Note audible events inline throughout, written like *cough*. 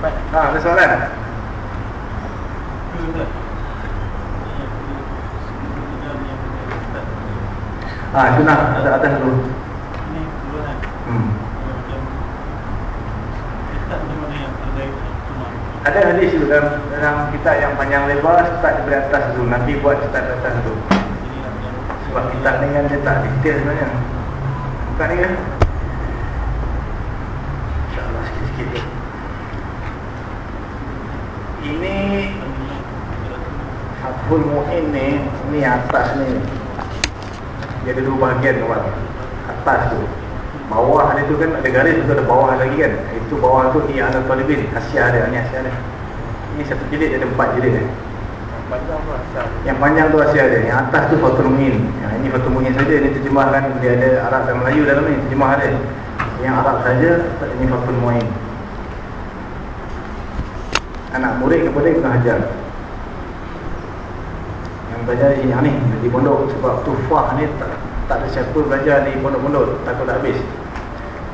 Ha, ada soalan? Ha, itu nak ada atas dulu. Hmm. Ada hadis itu dalam, dalam kitab yang panjang lebar start dari atas dulu. Nabi buat start dari atas dulu. Sebab kitab ni kan dia tak detail sebenarnya. Bukan ni kan? InsyaAllah sikit-sikit je. Ini Haful Mu'in ni Ni atas ni. Dia ada dua bahagian kawan Atas tu. Bawah dia tu kan ada garis tu ada bawah lagi kan. Itu bawah tu ni anak talibin Asia dia, ni Asia dia. Ini satu jilid ada empat jilid dia. Yang panjang tu Asia dia. Yang atas tu Fatul Mu'in yang Ini Fatul Mu'in saja Ini terjemahkan Dia ada Arab dan Melayu dalam ni Terjemah dia. Yang Arab saja Ini Fatul Mu'in Anak murid kepada Ibn Hajar Yang belajar di sini ni Di pondok. Sebab tufah ni tak, tak ada siapa belajar di pondok-pondok. Takut dah habis.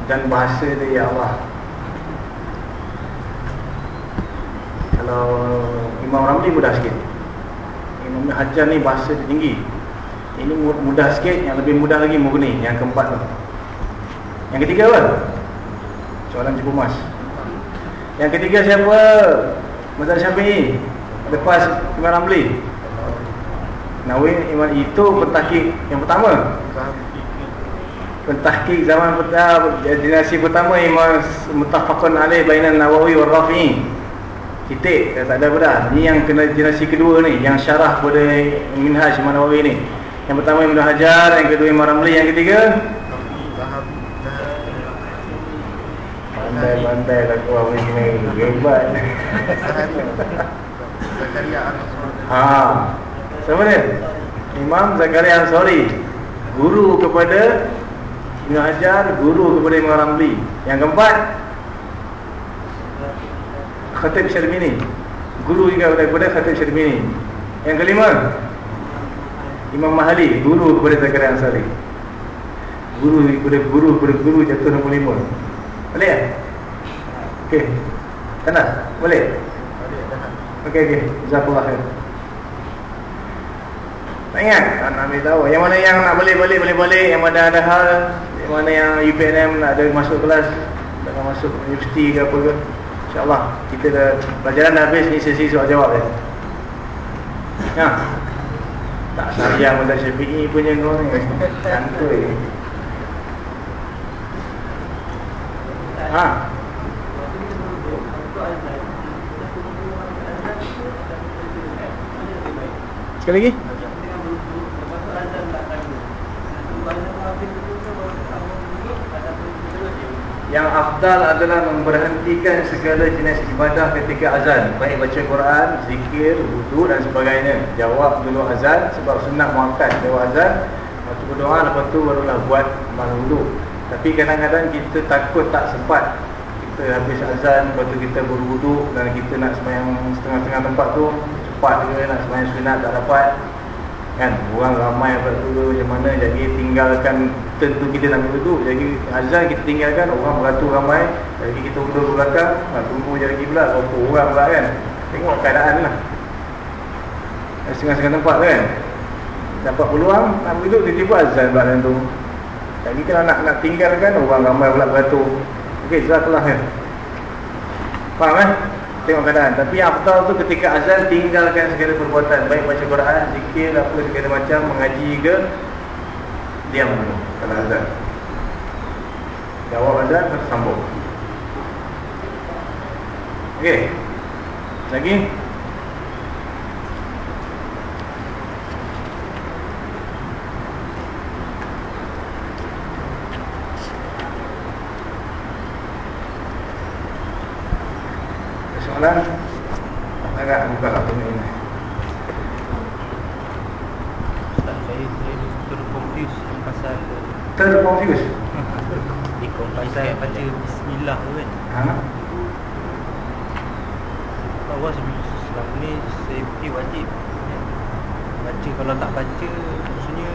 Dan bahasa dia Ya Allah. Kalau Imam Ramli mudah sikit. Imam Hajar ni bahasa dia tinggi. Ini mudah sikit. Yang lebih mudah lagi Mughni Yang keempat tu. Yang ketiga apa? Soalan cukup mas Yang ketiga siapa? Mazhab Syafi'i. Lepas Imam Ramli Nawi Imam itu pentahkik yang pertama. Pentahkik zaman pertama Generasi pertama Imam Mutafakun alaih Bainan Nawawi wa Rafi'i. Titik, tak ada apa dah. Ini yang kena generasi kedua ni Yang syarah pada Minhaj Imam Nawawi ni. Yang pertama Ibn Hajar Yang kedua Imam Ramli Yang ketiga? Bandai-bandai tak keluar ni Hebat. Ha. Siapa dia? Imam Zakaria Ansari Guru kepada Ibn Hajar Guru kepada Imam Ramli. Yang keempat Khatib Syarmini. Guru juga kepada Khatib Syarmini. Yang kelima Imam Mahali Guru kepada Zakaria Ansari Guru kepada guru kepada guru jatuh nombor lima. Boleh tak? Okey. Tanah? Boleh? Okey, okey. Jazakallah khair. tak ingat? Tak nak ambil tahu. Yang mana yang nak balik-balik, boleh-balik Yang mana ada hal Yang mana yang UPNM nak ada masuk kelas Tak nak masuk universiti ke apa ke InsyaAllah Kita dah Pelajaran dah habis Ni sesi soal jawab ya Ya Tak saya Mazhab Syafi'i punya kau ni. Santuy. Ha. Sekali lagi Yang afdal adalah memberhentikan segala jenis ibadah ketika azan. Baik baca Quran, zikir, wudu dan sebagainya. Jawab dulu azan sebab sunat muakkad Jawab azan, lepas tu berdoa, lepas tu barulah buat malam wudu. Tapi kadang-kadang kita takut tak sempat. Kita habis azan, lepas tu kita berwudu Dan kita nak semayang setengah-setengah tempat tu Cepat ke nak semayang sunat tak dapat kan? Orang ramai apa tu macam mana jadi tinggalkan tentu kita nak duduk. Jadi azan kita tinggalkan orang beratur ramai jadi kita duduk belakang ha, tunggu je lagi pula berapa orang pula kan? Tengok keadaan lah. Setengah-setengah tempat kan? Dapat peluang nak duduk tiba-tiba azan pula tu. Jadi kalau nak nak tinggalkan orang ramai pula beratur. Ok jazakallah kan? Faham kan tengok keadaan. Tapi afdal tu ketika azan tinggalkan segala perbuatan. Baik baca Quran zikir apa segala macam mengaji ke diam dulu kalau azan. Jawab azan terus sambung okey. Lagi soalan agak buka lah punya ini. Terconfuse pasal terconfuse? *laughs* Pasal baca bismillah tu kan? Ha? bahawa selama ni saya fikir wajib. Baca kalau tak baca maksudnya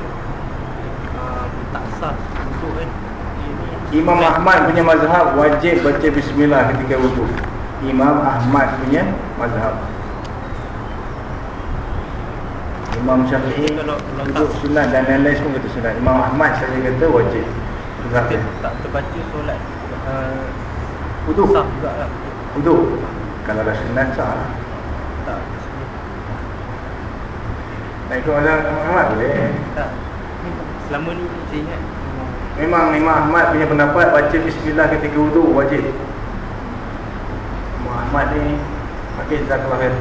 uh, tak sah untuk kan? Imam Ahmad punya mazhab wajib baca bismillah ketika wudhu Imam Ahmad punya mazhab. Imam Syafi'i tak- sunat dan lain-lain semua kata sunat. Imam Ahmad saya kata wajib. Berapa? tak terbaca solat uh, Wudu. Sah juga lah. Wudu. Kalau dah sunat sah Tak. Tak ikut mazhab Ahmad boleh? Tak. Selama ni saya ingat Memang Imam Ahmad punya pendapat baca bismillah ketika wudu wajib. Ahmad ni okey jazakallah khair.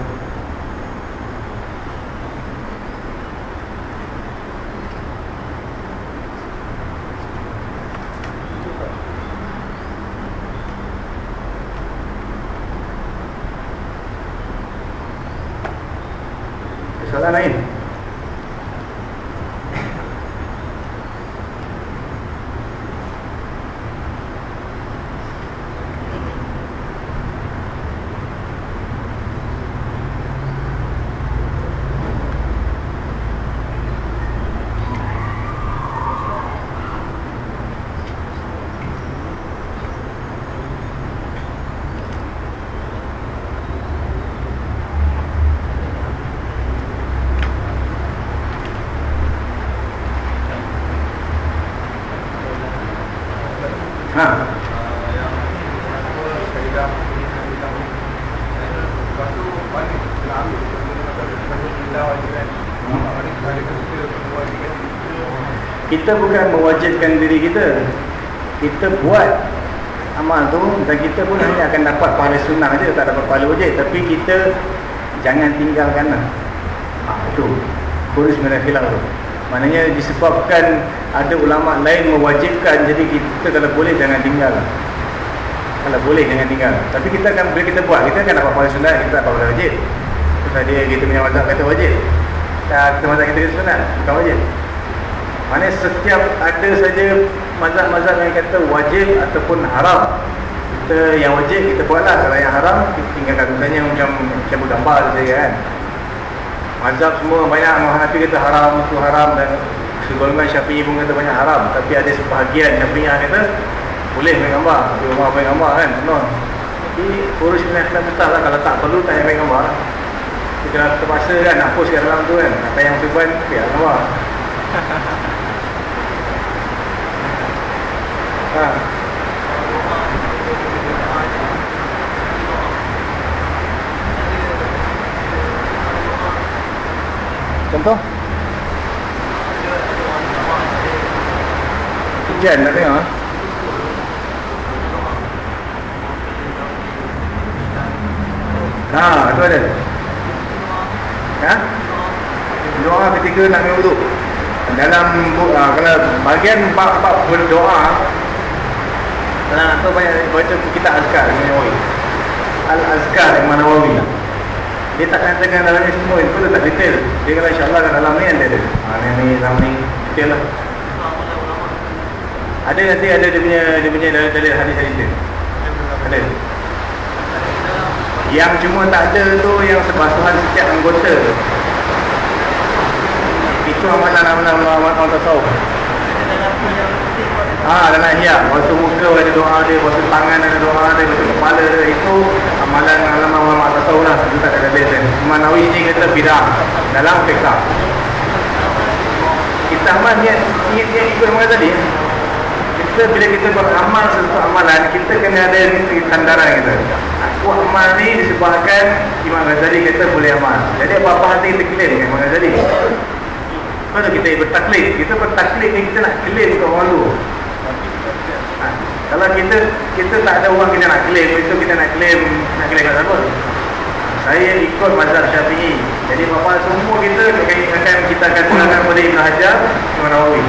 Kita bukan mewajibkan diri kita. Kita buat amal tu Dan kita pun hanya akan dapat pahala sunnah je Tak dapat pahala wajib. Tapi kita jangan tinggalkan lah. Ha, Itu Kurus minat khilaf tu. Maknanya disebabkan ada ulama lain mewajibkan Jadi kita kalau boleh jangan tinggal. Kalau boleh jangan tinggal. Tapi kita akan, bila kita buat Kita akan dapat pahala sunnah Kita tak dapat pahala wajib. Terus ada kita punya mazhab kata wajib. Dan kita kita sunnah Bukan wajib Maknanya setiap ada saja mazhab-mazhab yang kata wajib ataupun haram. Kita yang wajib kita buatlah. Kalau yang haram kita tinggalkan. Misalnya macam macam bergambar saja kan. Mazhab semua banyak Hanafi kata haram itu haram dan segolongan Syafi'i pun kata banyak haram. Tapi ada sebahagian Syafi'i kata boleh main gambar. Di rumah main gambar kan. Penuh. Jadi urus dengan kita betul lah. Kalau tak perlu tak payah main gambar. Kita terpaksa kan nak post kat dalam tu kan. Apa yang tuan biar gambar. *laughs* Contoh? Hujan nak tengok ah. Ha, tu ada. Ha? Doa ketika nak minum wudu. Dalam uh, kalau bahagian bab-bab berdoa kalau nak tahu banyak baca kitab Azkar Nawawi. Al-Azkar Imam Nawawi. Dia tak katakan dalamnya semua itu tak detail. Dia kata insya-Allah kat dalam ni ada. Ha ni ni dalam ni detail lah. Ada nanti ada dia punya dia punya dalil hadis-hadis dia. Ada. Yang cuma tak ada tu yang sebasuhan setiap anggota. Itu amalan-amalan orang tasawuf. Ah, dalam hiya, waktu muka ada doa dia, waktu tangan ada doa dia, waktu kepala dia itu amalan amalan ulama tasawuf lah, itu tak ada dalil. Imam Nawawi ni kata bidah dalam fiqh. Kita amal niat niat niat ikut mana tadi? Kita bila kita beramal sesuatu amalan, kita kena ada sandaran kita. Aku amal ni disebabkan Imam Ghazali kata boleh amal. Jadi apa-apa hati kita claim kan Imam Ghazali. Kalau kita bertaklid, kita bertaklid ni kita nak claim ke orang lu. Kalau kita kita tak ada orang kita nak claim, itu kita nak claim nak claim kat siapa? Saya ikut mazhab Syafi'i. Jadi bapa semua kita akan kita akan gunakan pada Ibn Hajar, Imam Nawawi.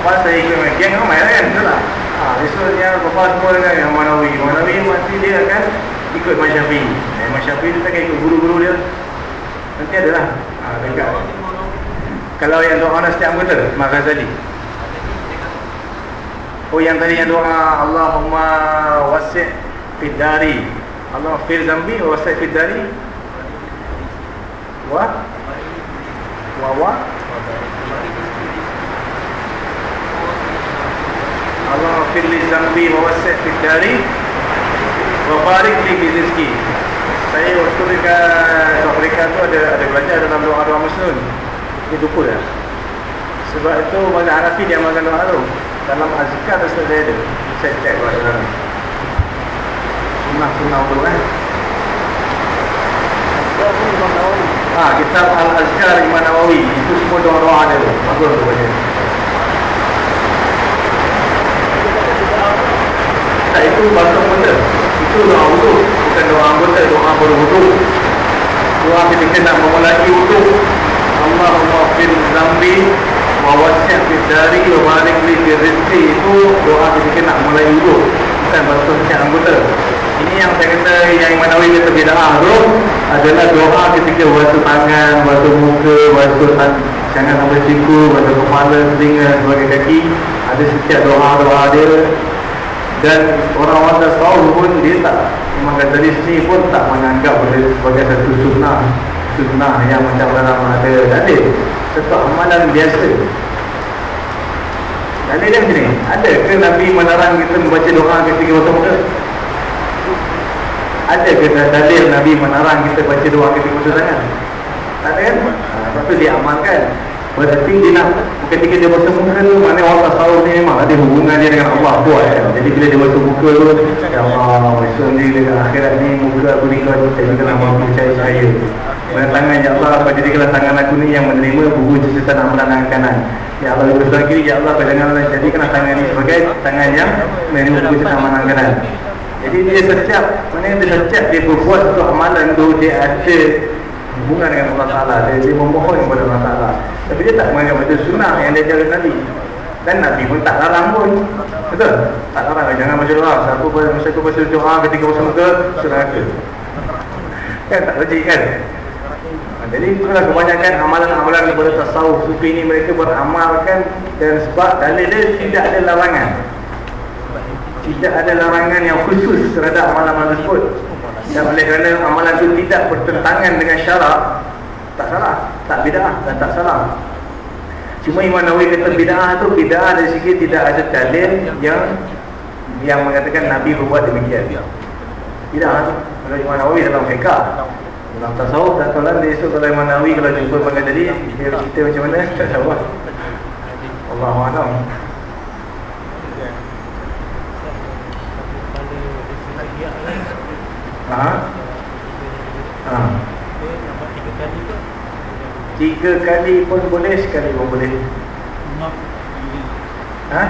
Bapa saya ikut yang ramai lah kan, betul tak? Ha, esoknya bapa semua dengan Imam Nawawi. Imam Nawawi mesti dia akan ikut Imam Syafi'i. Imam Syafi'i dia akan ikut guru-guru dia. Nanti adalah ha, dekat kalau yang doa nak setiap anggota Imam Ghazali Oh yang tadi yang doa Allahumma wasi' fid dari. Allah fir zambi wa wasi' fid dari. Wa? Wa wa? Allah fir li zambi wa wasi' fid dari. Wabarik li bizizki Saya waktu dekat Afrika tu ada ada belajar dalam doa-doa muslim. Ini lupa dah. Sebab itu Mazhab Hanafi dia amalkan doa tu Dalam azkar tu saya ada Saya cek buat dalam Sunnah-sunnah tu kan Ah, kitab Al-Azkar Imam Nawawi. Itu semua doa-doa dia tu. Bagus tu baca Tak, itu basuh anggota. Itu doa wudu Bukan doa anggota, doa berwudu Doa ketika nak memulai wudu Allahumma fin zambi Wa wasi'at fi dari balik li fi rizki Itu doa ketika nak mulai wudu Bukan basuh setiap anggota. Ini yang saya kata Yang Imam Nawawi kata bida'ah tu Adalah doa ketika basuh tangan Basuh muka tangan Jangan sampai siku Basuh kepala, telinga Sebagai kaki. Ada setiap doa-doa dia. Dan orang-orang tasawuf pun dia tak memang dari sini pun tak menganggap benda sebagai satu sunnah. Sunnah yang macam dalam ada. Ada satu amalan biasa. Ada dia macam ni. Ada ke Nabi melarang kita membaca doa ketika waktu muka ada ke dalil Nabi melarang kita baca doa ketika waktu tangan tak ada kan? Ha, lepas dia amalkan. Berarti dia nak ketika dia basuh muka tu mana orang tasawuf ni memang ada hubungan dia dengan Allah buat kan. Jadi bila dia basuh muka tu ya Allah besok ni dengan akhirat ni muka aku ni kau jadi kena mampu percaya saya. Mana tangan ya Allah apa jadikanlah tangan aku ni yang menerima buku amalan tangan kanan. Ya Allah itu lagi ya Allah janganlah jadikanlah tangan ni sebagai tangan yang menerima buku catatan amalan kanan. Jadi dia setiap mana dia setiap dia berbuat satu amalan tu dia ada hubungan dengan Allah Ta'ala. Dia, dia memohon kepada Allah Ta'ala. Tapi dia tak menganggap itu sunnah yang dia jalan Nabi dan Nabi pun tak larang pun. Betul? tak larang. Jangan baca doa siapa pun masa aku baca doa ketika baca muka surah ke kan tak logik kan jadi itulah kebanyakan amalan-amalan kepada tasawuf. Sufi ini mereka beramalkan dan sebab dalil dia tidak ada larangan. Tidak ada larangan yang khusus terhadap amalan-amalan tersebut. Dan oleh kerana amalan itu tidak bertentangan dengan syarak Tak salah Tak bida'ah dan tak salah. Cuma Imam Nawawi kata bida'ah itu Bida'ah dari segi tidak ada dalil Yang yang mengatakan Nabi berbuat demikian. Bida'ah itu Kalau Imam Nawawi dalam fiqah Dalam tasawuf tak tahu lah Esok kalau Imam Nawawi Kalau jumpa pangkat tadi Dia kita macam mana Tak tahu lah Allahu'alam Ha? Ha. Tiga kali pun boleh, sekali pun boleh. Ha?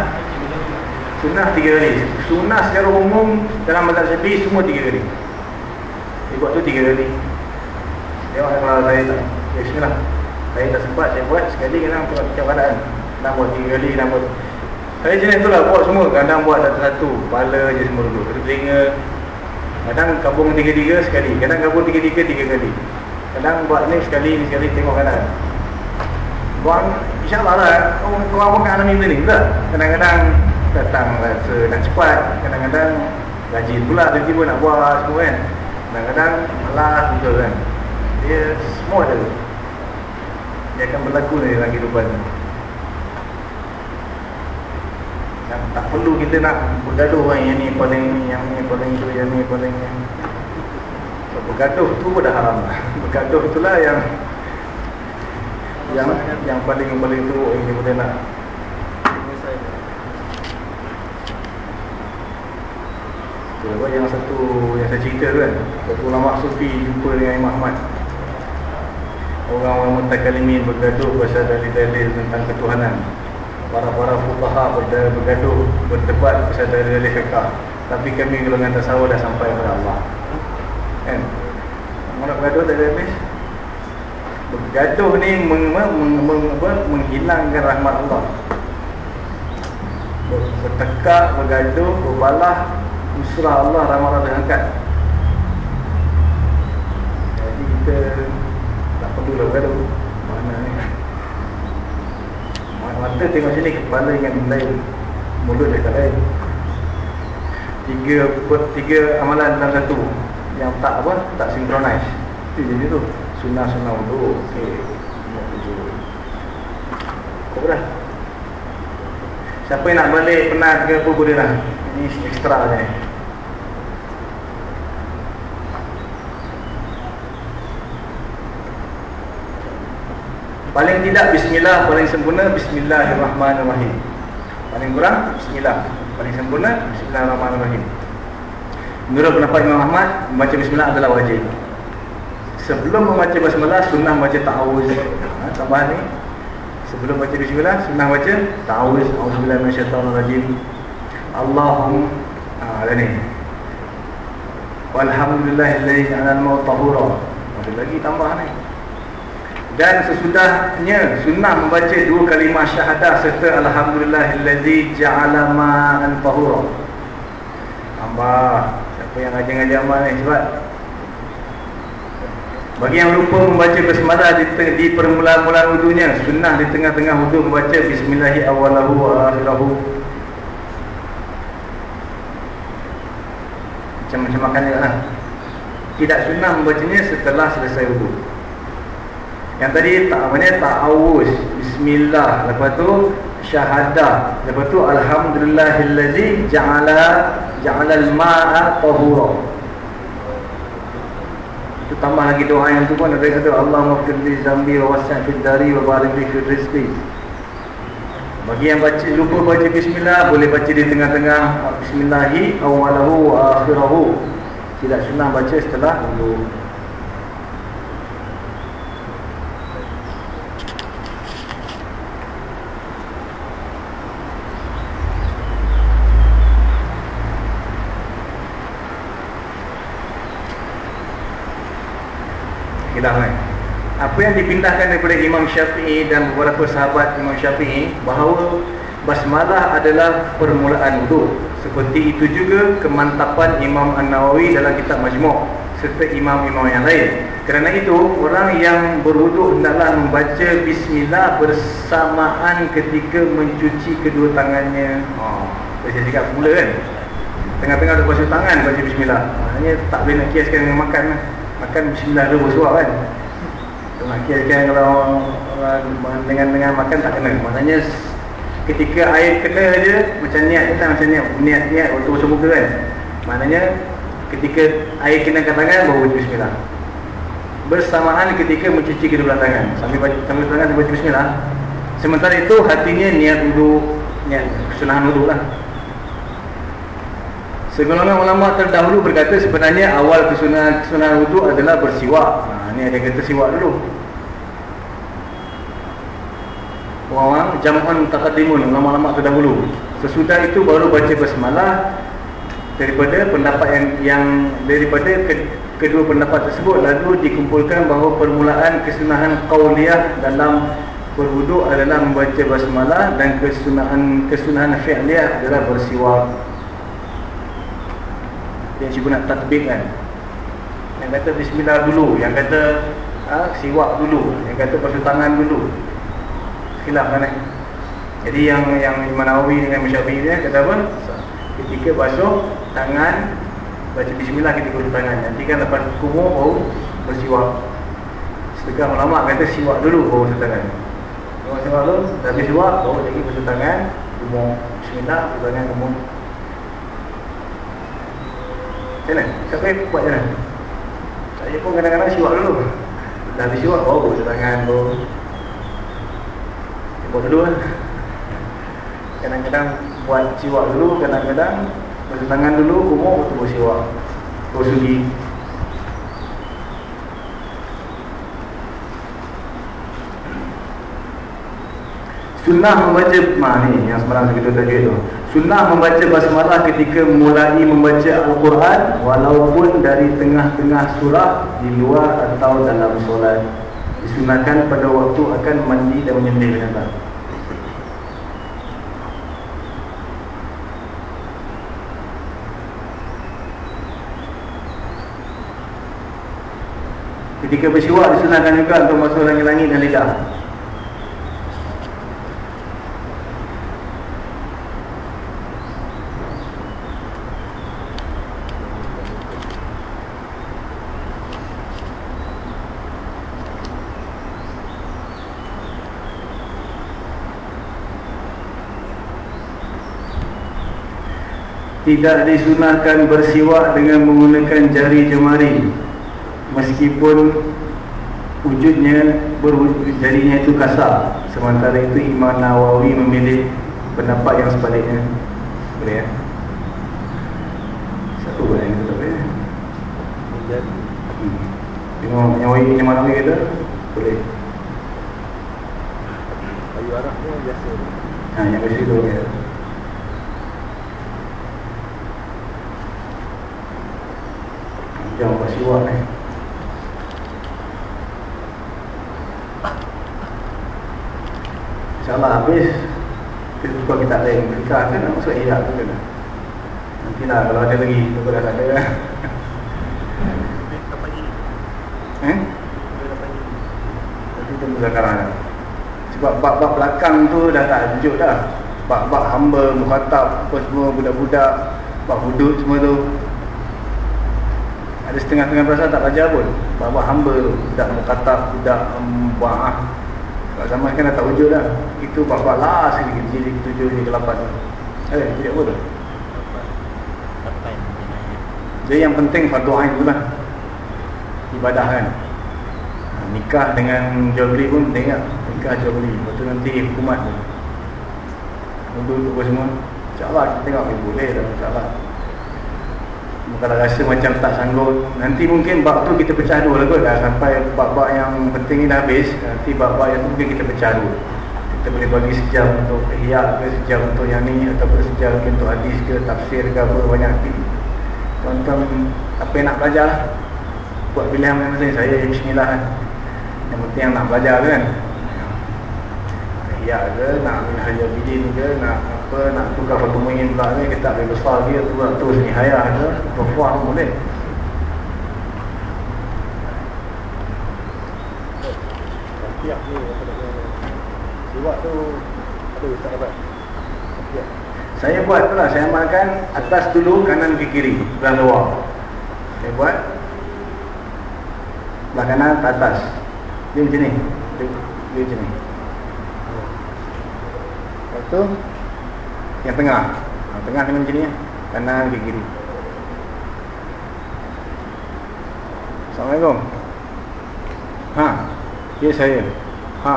Sunnah tiga kali. Sunnah secara umum dalam mazhab Syafi'i semua tiga kali. Dia buat tu tiga kali. Tengok kalau saya tak. Ya, bismillah. Saya tak sempat, saya buat sekali kadang tengok macam keadaan. Kadang buat tiga kali, kadang buat. Saya jenis tu lah buat semua. Kadang buat satu-satu. Kepala je semua dulu. Telinga, Kadang gabung tiga-tiga sekali Kadang gabung tiga-tiga tiga kali Kadang buat ni sekali ni sekali tengok kanan Buang InsyaAllah lah Kau apa kat alami ni Betul? Kadang-kadang Datang rasa nak cepat Kadang-kadang Gaji pula Tiba-tiba nak buat semua kan Kadang-kadang Malas betul kan Dia semua ada. Dia akan berlaku ni dalam kehidupan yang tak perlu kita nak bergaduh kan yang ni paling ni yang ni paling tu yang ni paling yang so, bergaduh tu pun dah haram. *laughs* Lah bergaduh itulah yang yang yang paling paling tu ini boleh nak. Sebab yang satu yang saya cerita tu kan Satu ulama sufi jumpa dengan Imam Ahmad Orang-orang mutakalimin bergaduh pasal dalil-dalil tentang ketuhanan. Para-para fuqaha bergaduh berdebat pasal dalil fiqh tapi kami golongan tasawuf dah sampai kepada Allah. Kan? Mana bergaduh dari habis? Bergaduh ni meng, meng, meng, meng, menghilangkan rahmat Allah. Bertekak bergaduh berbalah musrah Allah rahmat Allah diangkat jadi kita tak perlu lah bergaduh mana ni? Mata tengok sini kepala dengan lain Mulut dekat lain. Tiga, tiga amalan dalam satu. Yang tak apa, tak synchronize Itu jadi tu. Sunnah-sunnah Okey. Kau dah Siapa yang nak balik penat ke apa boleh lah Ini ekstra je Paling tidak bismillah paling sempurna bismillahirrahmanirrahim. Paling kurang bismillah. Paling sempurna bismillahirrahmanirrahim. Menurut pendapat Imam Ahmad, membaca bismillah adalah wajib. Sebelum membaca bismillah, sunnah baca ta'awuz. Ha, tambahan ni. Sebelum baca bismillah, sunnah baca ta'awuz. Auzubillahi minasyaitonirrajim. Allahumma ha, ada ni. Walhamdulillahilladzi ja'ala al-maut tahura. Ada lagi tambah ni. Dan sesudahnya sunnah membaca dua kalimah syahadah serta alhamdulillahilladzi ja'ala ma'an tahura. Tambah. Siapa yang ngaji-ngaji amal ni sebab bagi yang lupa membaca basmalah di, di permulaan-mulaan wudunya, sunnah di tengah-tengah wudu membaca bismillahirrahmanirrahim wa akhirahu. Macam-macam makan lah. Tidak sunnah membacanya setelah selesai wudu. Yang tadi tak namanya ta'awuz, bismillah, lepas tu syahadah, lepas tu alhamdulillahillazi ja'ala ja'ala al-ma'a tahura. Itu tambah lagi doa yang tu pun ada kata Allahumma firli zambi wa wasi' fid dari wa barik li fil rizqi. Bagi yang baca lupa baca bismillah boleh baca di tengah-tengah bismillahi awalahu wa akhirahu. Tidak sunnah baca setelah dulu. Khilaf kan? Apa yang dipindahkan daripada Imam Syafi'i dan beberapa sahabat Imam Syafi'i Bahawa Basmalah adalah permulaan wudhu Seperti itu juga kemantapan Imam An-Nawawi dalam kitab Majmuk Serta imam-imam yang lain. Kerana itu orang yang berwudhu hendaklah membaca Bismillah bersamaan ketika mencuci kedua tangannya. Oh, saya cakap pula kan? Tengah-tengah ada basuh tangan baca Bismillah. Maknanya tak boleh nak kiaskan dengan makan kan makan bismillah dulu bersuap kan nak kira kalau dengan dengan makan tak kena. Maknanya ketika air kena aja macam niat kita macam niat niat niat waktu basuh muka kan? Maknanya ketika air kena ke tangan baru bismillah. Bersamaan ketika mencuci kedua tangan. Sambil baca sambil tangan baca bismillah. Sementara itu hatinya niat dulu niat kesunahan dulu lah Segolongan ulama terdahulu berkata sebenarnya awal kesunahan kesunahan wudu adalah bersiwak. Ha, ni ada kata siwak dulu. Orang jamuan taqaddimun ulama-ulama terdahulu. Sesudah itu baru baca basmalah daripada pendapat yang yang daripada ke, kedua pendapat tersebut lalu dikumpulkan bahawa permulaan kesunahan qauliyah dalam berwudu adalah membaca basmalah dan kesunahan kesunahan fi'liyah adalah bersiwak yang cikgu nak tatbik kan. Yang kata bismillah dulu yang kata ha, siwak dulu yang kata basuh tangan dulu. Khilaf kan eh? jadi yang yang Imam Nawawi dengan Musyafi'i dia kata apa? Ketika basuh tangan baca bismillah ketika basuh tangan. Nanti kan lepas kumur baru bersiwak. Setengah ulama kata siwak dulu baru basuh tangan. Siwak siwak dulu, dah habis siwak, baru lagi basuh tangan Kumur, bismillah, basuh tangan, kumur Mana? Siapa yang buat mana? Saya pun kadang-kadang siwak dulu Dah habis siwak, baru basuh tangan tu Buat dulu lah Kadang-kadang buat siwak dulu Kadang-kadang basuh tangan dulu Kumur, betul buat siwak Terus sugi Sunnah membaca ma, ni yang semalam kita tajuk tu. Sunnah membaca basmalah ketika mulai membaca Al-Quran walaupun dari tengah-tengah surah di luar atau dalam solat. Disunahkan pada waktu akan mandi dan menyembelih binatang. Ketika bersiwak disunahkan juga untuk masuk langit-langit dan lidah. Tidak disunahkan bersiwak dengan menggunakan jari jemari. Meskipun wujudnya berwujud jadinya itu kasar sementara itu Imam Nawawi memilih pendapat yang sebaliknya. Boleh ya? Satu boleh yang tak boleh hmm. tengok Nawawi Imam Nawawi kata boleh. Kayu arahnya biasa. Ha, yang biasa tu ya. Jangan kasih wak ni. InsyaAllah habis. Kita suka kita lain. Kita kan nak masuk iya tu kan Nanti lah kalau ada lagi Kita dah tak ada kan Eh? Nanti kita muzakarah Sebab bab-bab belakang tu dah tak lanjut dah. Bab-bab hamba, mukhatab, apa semua budak-budak Bab hudud semua tu Ada setengah-setengah perasaan tak belajar pun. Bab-bab hamba tu. Budak mukhatab, budak mu'ah um, Sebab zaman kan dah tak wujud dah. Itu bab-bab last sekali Jilid ketujuh, jilid ke-8 Eh, tidak tu? Jadi yang penting fardu ain tu lah. Ibadah kan. Nikah dengan jual beli pun penting tak? Nikah jual beli. Lepas tu nanti hukumat tu. Untuk semua. InsyaAllah kita tengok eh, boleh dah InsyaAllah kalau rasa macam tak sanggup Nanti mungkin bab tu kita pecah dua lah kot Dah sampai bab-bab yang penting ni dah habis Nanti bab-bab yang tu mungkin kita pecah dua Kita boleh bagi sejam untuk ihya ke Sejam untuk yang ni Ataupun sejam untuk hadis ke Tafsir ke apa banyak Tuan-tuan apa yang nak belajar? Buat pilihan masing-masing. Saya bismillah. Kan Yang penting yang nak belajar kan? Ihya ke Nak minhajah bidin ke Nak apa nak tukar Fatul Mu'in pula ni kita lebih besar dia tu nak terus ni hayah ke pun boleh. Siap ni Siwak tu Ada ustaz dapat. Saya buat tu lah Saya amalkan Atas dulu Kanan ke kiri Belah luar Saya buat Belah kanan ke atas. Dia macam ni Dia, dia macam ni. Lepas tu Yang tengah. Tengah kena macam ni ya. Kanan ke kiri. Assalamualaikum. Ha Ya saya. Ha.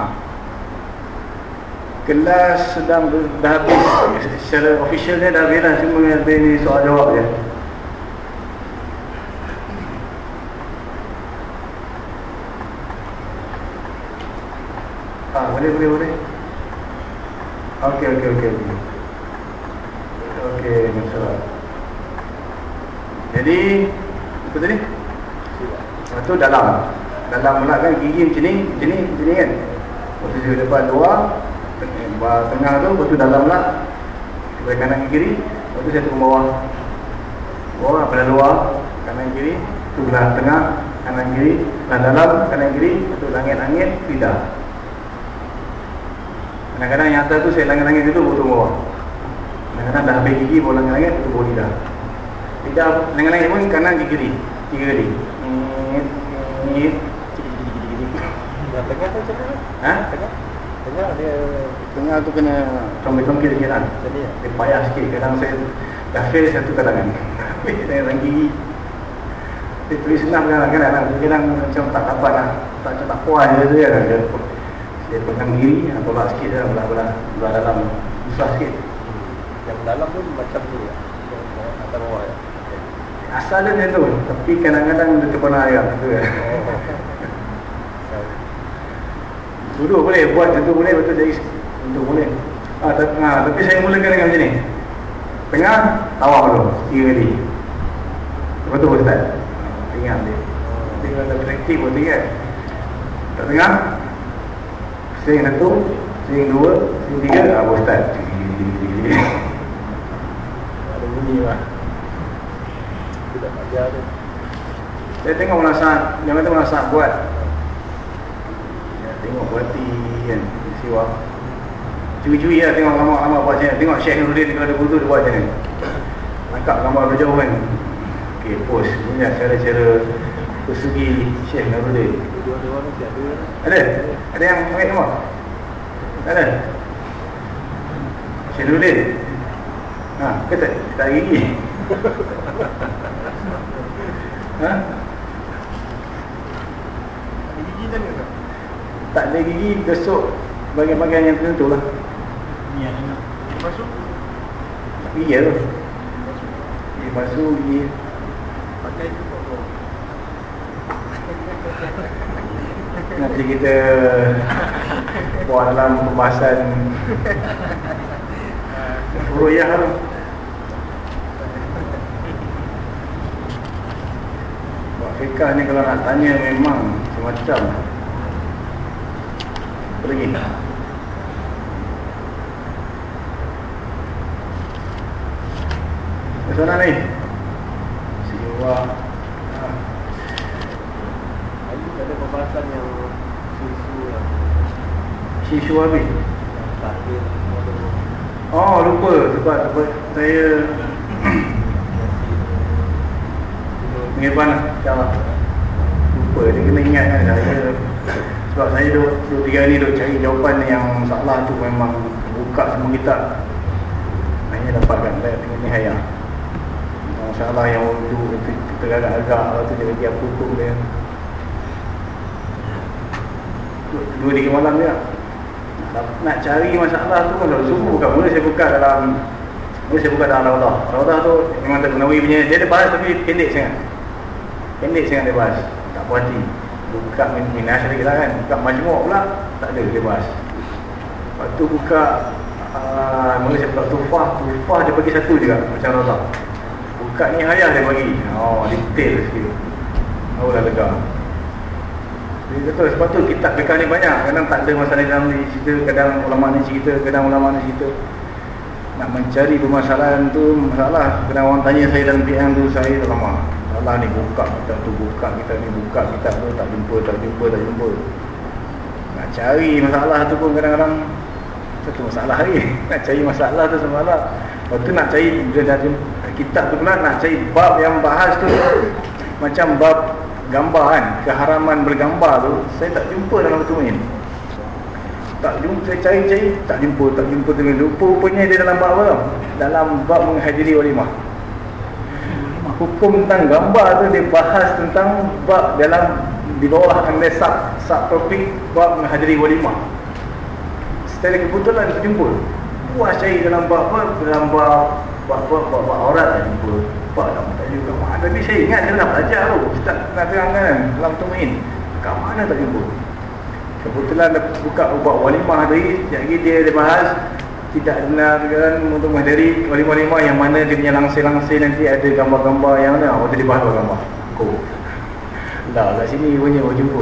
Kelas sedang ber, dah habis. Secara officialnya dah habis lah. Cuma ada ni soal jawab je. Ah, boleh, boleh, boleh? Okey, okey Okey, okay, masalah Jadi Apa tadi? Lepas tu dalam. Dalam pula kan gigi macam ni Macam ni, macam ni kan? Lepas tu depan luar Tengah tu, lepas tu dalam pula. Dari kanan ke kiri Lepas tu saya turun bawah. Bawah, pada luar Kanan kiri Tu belah tengah Kanan kiri Belah dalam, kanan kiri Lepas tu langit-langit, tidak. Kadang-kadang yang atas tu saya langit-langit dulu turun bawah. Kadang-kadang dah habis gigi, baru langit-langit Tu baru lidah Lidah, langit-langit pun kanan ke kiri Tiga kali Ngit, tengah tu macam mana? Ha? Tengah? Tengah dia Tengah tu kena lah Jadi ya? Dia payah sikit Kadang saya Dah fail satu kalangan Dengan *laughs* gigi Dia tulis senang kadang-kadang lah Kadang macam tak dapat lah Tak macam tak puas je tu kan Dia Dia pegang gigi Tolak sikit je Belah-belah Belah dalam Susah sikit Yang dalam pun macam tu ya? Atas bawah ya? Asal dia tu Tapi kadang-kadang dia terpana ayam tu kan? Dulu boleh buat macam tu boleh Betul jadi Untuk boleh. Ha, tapi, ha, tapi saya mulakan dengan macam ni. Tengah Tawar dulu Tiga kali. Lepas tu Ustaz dia. Tinggal ada praktik pun tinggal Tak tengah. Sing satu Sing dua Sing tiga Apa Ustaz Ada bunyi lah Ajar tu Saya tengok menasah Yang kata menasah buat. Ya, Tengok berarti kan? Siwa. Cui-cui lah tengok lama-lama buat macam Tengok Syekh Nuruddin kalau ada butuh dia buat macam ni. Angkat gambar berjauh kan? Okay post. Lah cara-cara Persegi Syekh Nuruddin Ada? Ada yang ambil? Tak ada? Syekh Nuruddin Ha, ke tak? Gigi? *laughs* ha? Ada gigi tadi tak? Tak ada gigi besok bagian-bagian yang tertentu lah. Ni yang nak. Masuk. Gigi tu. Gigi palsu, gigi Pakai tu kok. nanti kita buat dalam pembahasan *laughs* Ruiyah tu. Fikah ni kalau nak tanya memang. Apa lagi? Ke sana ni? Siwa. Ah. Lagi ada pembahasan yang susu yang Siswa habis. takdir model Oh lupa sebab saya mengepan lah insyaAllah lupa dia kena ingat kan saya. Sebab saya duk, duk tiga ni duk cari jawapan yang masalah tu memang buka semua kitab. Hanya dapatkan saya tengok ni hayang masalah yang urdu itu kita agak-agak lah tu dia bagi apa tu dia. Dua tiga malam dia nak, nak cari masalah tu kalau sungguh kan mula saya buka dalam mula saya buka dalam Raudah. Raudah tu memang tak Nawawi punya dia ada bahas tapi pendek sangat pendek sangat dia bahas tak puas hati. Buka min- minas lagi lah kan. Buka majmuk pula tak ada dia bahas lepas tu buka saya buka tufah. Tufah dia bagi satu juga macam Raudah buka ni hayah dia bagi. Oh detail sikit. Oh dah lega. Jadi betul sebab tu kitab fikah ni banyak. Kadang tak ada masalah dalam ni cerita Kadang ulama ni cerita Kadang ulama ni cerita. Nak mencari permasalahan tu Masalah. Kadang orang tanya saya dalam PM tu Saya lama Masalah ni buka kitab tu Buka kitab ni Buka kitab tu Tak jumpa Tak jumpa Tak jumpa. Nak cari masalah tu pun kadang-kadang Satu masalah lagi *laughs* Nak cari masalah tu semalam. Lepas tu nak cari Bila dah jumpa Kitab tu pula Nak cari bab yang bahas tu. Macam bab gambar kan keharaman bergambar tu. Saya tak jumpa dalam betul ni. Tak jumpa saya cari-cari tak jumpa tak jumpa. Dengan rupa-rupanya dia dalam bab apa tau? Dalam bab menghadiri walimah hukum tentang gambar tu dia bahas tentang bab dalam di bawah anda sub subtopik bab menghadiri walimah secara kebetulan saya jumpa puas cari dalam bab apa? Dalam bab bab bab bab, aurat tak jumpa. Bab tak jumpa kat mana? Tapi saya ingat saya nak belajar tu. Ustaz nak terangkan kan? Dalam temuin kat mana tak jumpa? Kebetulan dah buka bab walimah tadi. Sekejap lagi dia, dia bahas tidak dengarkan untuk menghadiri walimah-walimah yang mana dia punya langsir-langsir nanti ada gambar-gambar yang mana? Waktu dia bahas gambar. Oh. dah kat sini punya baru jumpa.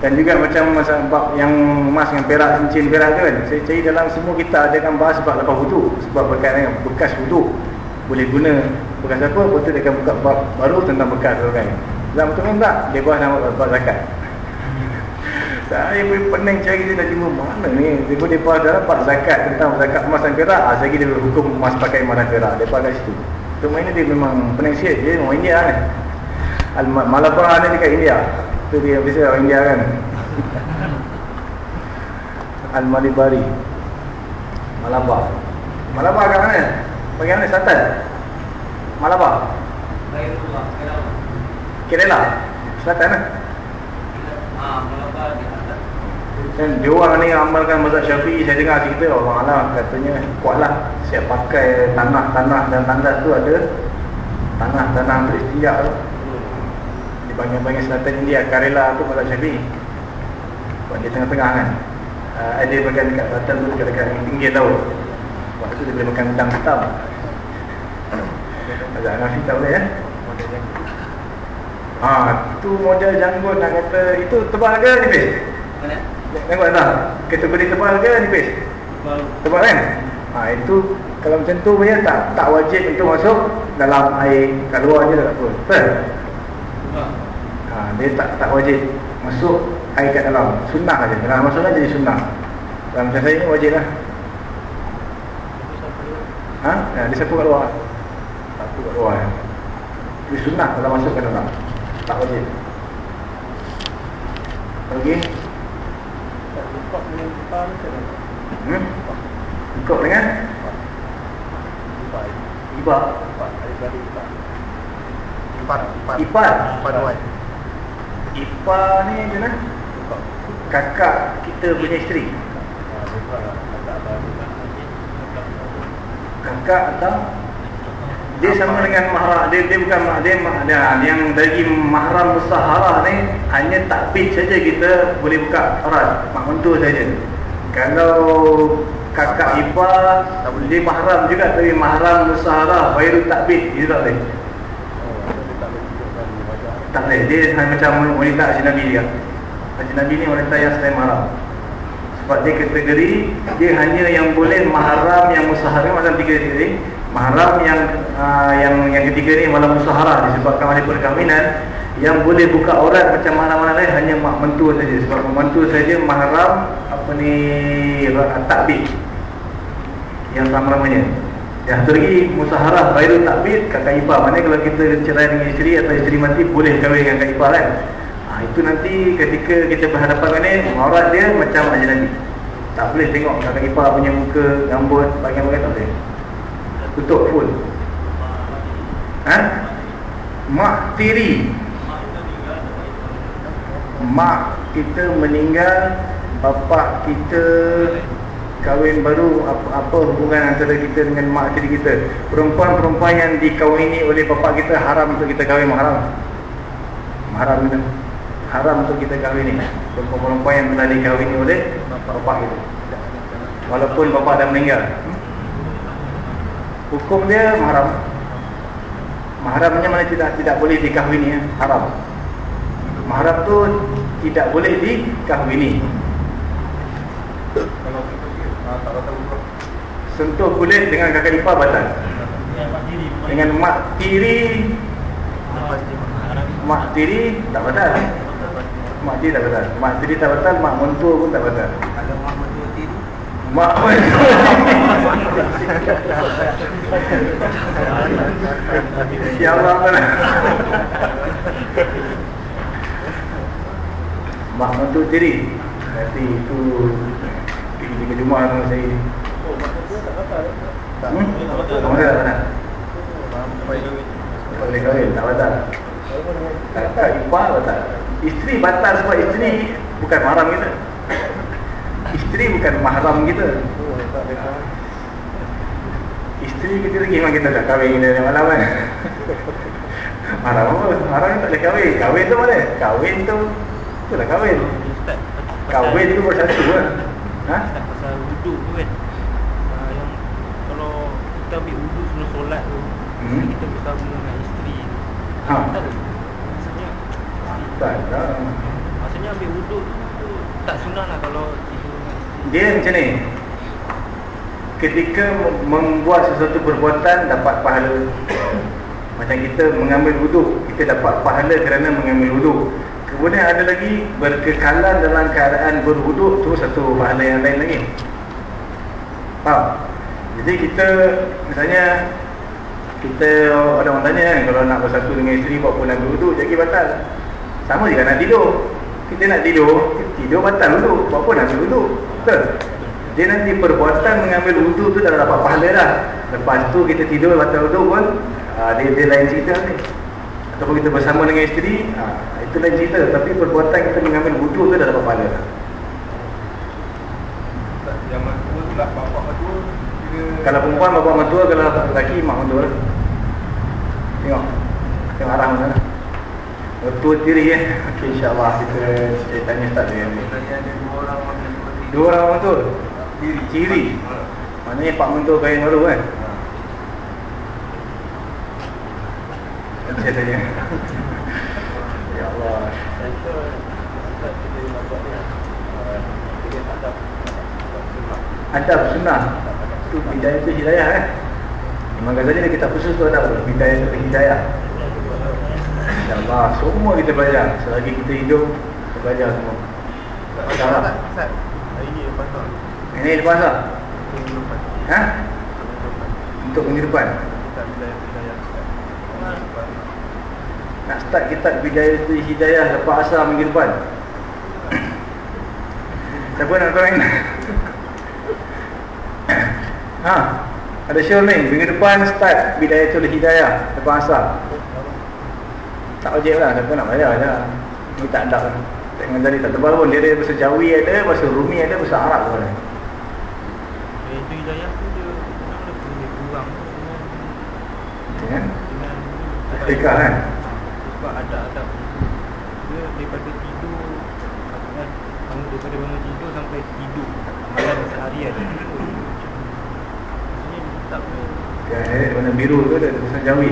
Dan juga macam masa bab yang emas dengan perak cincin perak tu kan? Saya cari dalam semua kita ada kan bahas sebab lepas wudu sebab berkaitan dengan bekas wudu boleh guna bekas apa? Betul dia akan buka bab baru tentang bekas tu kan? Dalam betul kan tak dia bahas nama bab zakat saya pun pening cari dia dah jumpa mana ni dia boleh bahas dalam bab zakat tentang zakat emas dan perak ah, kira dia hukum emas pakai dan perak dia kat situ tu mainnya dia memang pening sikit dia orang India kan Al Malabar ni dekat India tu dia biasa orang India kan *laughs* Al-Malibari Malabar Malabar kat mana? Bagian mana? Selatan? Malabar? Kerala? Selatan lah dan dia orang ni amalkan mazhab syafi'i saya dengar cerita orang alam katanya kuatlah siap pakai tanah-tanah dan tandas tu ada. Tanah-tanah untuk istiak tu. Di bahagian-bahagian selatan India Kerala tu mazhab syafi'i. Sebab dia tengah-tengah kan. Uh, ada bagian dekat selatan tu dekat-dekat tinggi laut sebab tu dia boleh makan udang hitam. *coughs* Mazhab Hanafi tak boleh ya Ha, tu model janggut nak kata itu tebal ke nipis? Mana? Tengok tak? Kategori tebal ke nipis? Baru. Tebal kan? Ha, itu kalau macam tu punya tak tak wajib untuk masuk dalam air kat luar je tak apa. Betul? Ha, dia tak tak wajib masuk air kat dalam. Sunnah aja. Dalam masuknya jadi sunnah. Dalam macam saya ni wajib lah. Ha? Ya, dia sapu kat luar. Sapu kat luar. Dia sunnah kalau masuk kat dalam. Tak wajib. Okey. Hmm? Ikut dengan. Lupa. Hari-hari lupa. Empat, empat. Ipar. Empat awal. Ipar ni mana? Kakak kita punya isteri Kakak atau dia sama dengan mahram dia, dia bukan dia, dia yang dari mahram musaharah ni hanya takbir saja kita boleh buka aurat mak mentua saja kalau kakak ipar dia mahram juga tapi mahram musaharah baru takbir dia tak boleh. Tak boleh dia macam wanita ajnabi dia. Ajnabi ni wanita yang selain mahram. Sebab dia kategori dia hanya yang boleh mahram yang musaharah macam tiga tiga mahram yang uh, yang yang ketiga ni malam musaharah disebabkan oleh perkahwinan yang boleh buka aurat macam mahram-mahram lain hanya mak mentua saja. Sebab mak mentua saja mahram apa ni takbir. Yang sama-samanya yang satu lagi musaharah baru takbir kakak ipar. Mana kalau kita cerai dengan isteri atau isteri mati boleh kahwin dengan kakak ipar kan? Ha, itu nanti ketika kita berhadapan dengan ni aurat dia macam ajnabi tak boleh tengok kakak ipar punya muka rambut bagian-bagian tak boleh. Tutup full. Ha? mak tiri mak kita meninggal bapa kita kahwin baru apa, apa hubungan antara kita dengan mak tiri kita. Perempuan-perempuan yang dikahwini oleh bapa kita haram untuk kita kahwin haram. Haram kita. Haram untuk kita kahwin ni. Perempuan-perempuan yang telah dikahwini oleh bapa kita. Walaupun bapa dah meninggal. Hukum dia mahram mahramnya mana tidak tidak boleh dikahwini ya? haram mahram tu tidak boleh dikahwini sentuh kulit dengan kakak ipar batal. Dengan mak tiri. Mak tiri. Tak batal. Mak tiri tak batal. Mak tiri tak batal mak mentua pun tak batal. Mak *laughs* *laughs* pun Ya Allah *laughs* Mak mentu diri Nanti itu ke rumah dengan saya. Oh, mak mentu tak batal Tak batal Tak batal Tak boleh kahwin. Tak batal Tak ipar batal Isteri batal sebab isteri Bukan maram kita. Isteri bukan mahram kita. Isteri kita lagi memang kita tak kahwin kita malam kan. *laughs* Mahram apa? Mahram tak boleh kahwin. Kahwin tu mana? Kahwin tu Tu lah kahwin? Kahwin tu bersatu kan Ha? Pasal wuduk tu kan? Uh, Yang Kalau kita ambil wuduk sebelum solat tu hmm? Kita bersama dengan isteri Ha? Tak Maksudnya tak Maksudnya ambil wuduk tu Tak sunnah lah kalau dia macam ni. Ketika membuat sesuatu perbuatan dapat pahala. *coughs* Macam kita mengambil wuduk kita dapat pahala kerana mengambil wuduk kemudian ada lagi berkekalan dalam keadaan berwuduk tu satu pahala yang lain lagi. Faham? jadi kita misalnya kita ada orang tanya kan kalau nak bersatu dengan isteri buat pun nak berwuduk jadi batal. Sama juga nak tidur. Kita nak tidur tidur batal wuduk. Buat pun nak berwuduk Betul? Dia nanti perbuatan mengambil wudhu tu dah dapat pahala dah. Lepas tu kita tidur batal wudhu pun aa, dia, dia lain cerita ni Ataupun kita bersama dengan isteri aa, Lain cerita Tapi perbuatan kita mengambil wudhu tu dah dapat pahala tu lah bapak Kalau perempuan bapak mentua Kalau lelaki mak mentua lah. Tengok Tengok arah mana. Mentua tiri ya Okay insyaAllah kita, kita tanya ni. Tanya ada dua orang Dua orang mentua Ciri Ciri Maknanya pak mentua kahwin baru kan Saya tanya Ya Allah. Adab sunnah. Itu bidayah itu hidayah kan Imam Ghazali kita khusus tu adab Bidayah itu hidayah. InsyaAllah Semua kita belajar. Selagi kita hidup Kita belajar semua. InsyaAllah Hari ni lepas tu Ini lepas tak? Ha? Untuk minggu depan? Tak bidayah-bidayah Nak start kitab Bidayah hidayah Lepas asal minggu depan Siapa nak join? ha? Ada show ni Minggu depan start Bidayah itu hidayah Lepas asal Tak wajib lah Siapa nak bayar je Ini tak ada lah. Tengok tadi tak tebal pun. Dia ada bahasa Jawi ada, bahasa Rumi ada, bahasa Arab pun ada. Itu hidayah tu dia kurang Dengan? Dengan Etika kan? Sebab ada adab Dia daripada tidur kan, Bangun daripada bangun tidur Sampai tidur Amalan seharian Maksudnya tak boleh Kan, eh, warna biru tu ada bahasa Jawi.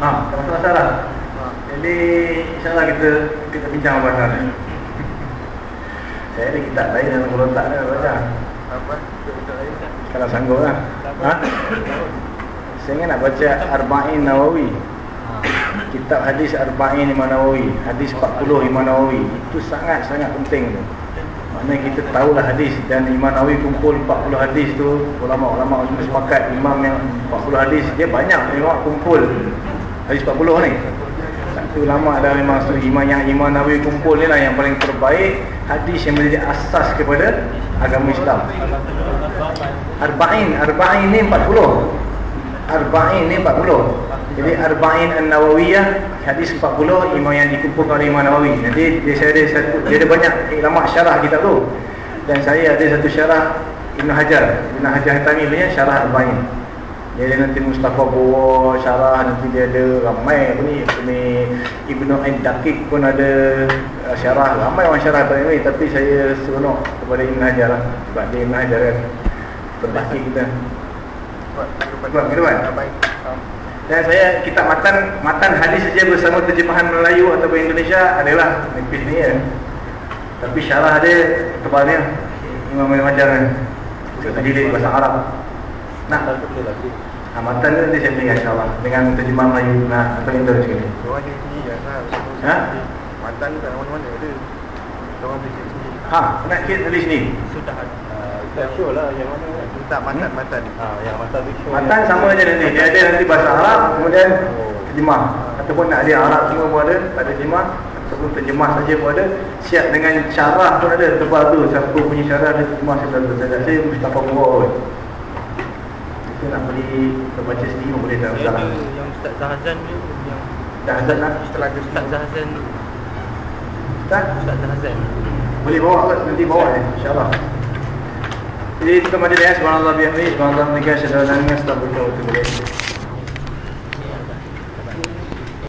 Ha, tak masalah. ha. Jadi insyaAllah kita kita bincang pasal ni. Saya ada kitab lain dalam kalau tak ada baca. Apa? Kalau sanggup lah. Ha? Saya ingat nak baca Arba'in Nawawi. Kitab hadis Arba'in Imam Nawawi. Hadis 40 Imam Nawawi. Itu sangat-sangat penting tu. Maknanya kita tahulah hadis dan Imam Nawawi kumpul 40 hadis tu. Ulama-ulama semua sepakat imam yang 40 hadis dia banyak memang kumpul hadis 40 ni. Satu ulama dah memang tu imam yang Imam Nawawi kumpul ni lah yang paling terbaik hadis yang menjadi asas kepada agama Islam. Arba'in, Arba'in ni 40 Arba'in ni 40 Jadi Arba'in An-Nawawiyah Hadis 40 Imam yang dikumpulkan oleh Imam Nawawi. Jadi dia, saya ada satu, dia ada banyak ulama syarah kitab tu. Dan saya ada satu syarah Ibn Hajar. Ibn Hajar Hatami punya syarah Arba'in. Dia ada nanti Mustafa bawa syarah Nanti dia ada ramai apa ni, apa ni Ibn Ain Dakik pun ada uh, syarah. Ramai orang syarah Arba'in ni Tapi saya seronok kepada Ibn Hajar lah. Sebab dia Ibn Hajar kan. Berdaki kita. Buat Buat kehidupan? Dan saya kitab matan matan hadis saja bersama terjemahan Melayu ataupun Indonesia adalah nipis ni ya. Tapi syarah dia tebalnya Imam Ibn Hajar kan. Kita jilid bahasa Arab. Nah, ha, matan tu nanti saya beri insyaAllah dengan terjemahan Melayu nah, atau Indonesia sekali. Diorang yang sini kan lah. Ha? Mantan tu tak mana-mana ada. Boleh cek sini. Ha, nak kit dari sini. Sudah ada Lah yang mana Tak mantan-mantan. Ah, yang mata tu show Matan sama je nanti. Dia ada nanti bahasa Arab kemudian terjemah. Ataupun nak ada Arab semua pun ada, tak ada terjemah ataupun terjemah saja pun ada. Siap dengan syarah pun ada tebal tu. Siapa punya syarah dia terjemah saya tak saya saya Mustafa Buat pun. Kita nak beli kita baca sendiri pun boleh tak masalah. yang Ustaz Zahazan tu Yang Dah azan lah. Setelah ke Ustaz Zahazan Tak? Ustaz Zahazan Boleh bawa kot nanti bawa je insya-Allah. ليه تمام دي سبحان الله بيحميه سبحان الله بنكاشف هذا الناس تبارك وتعالى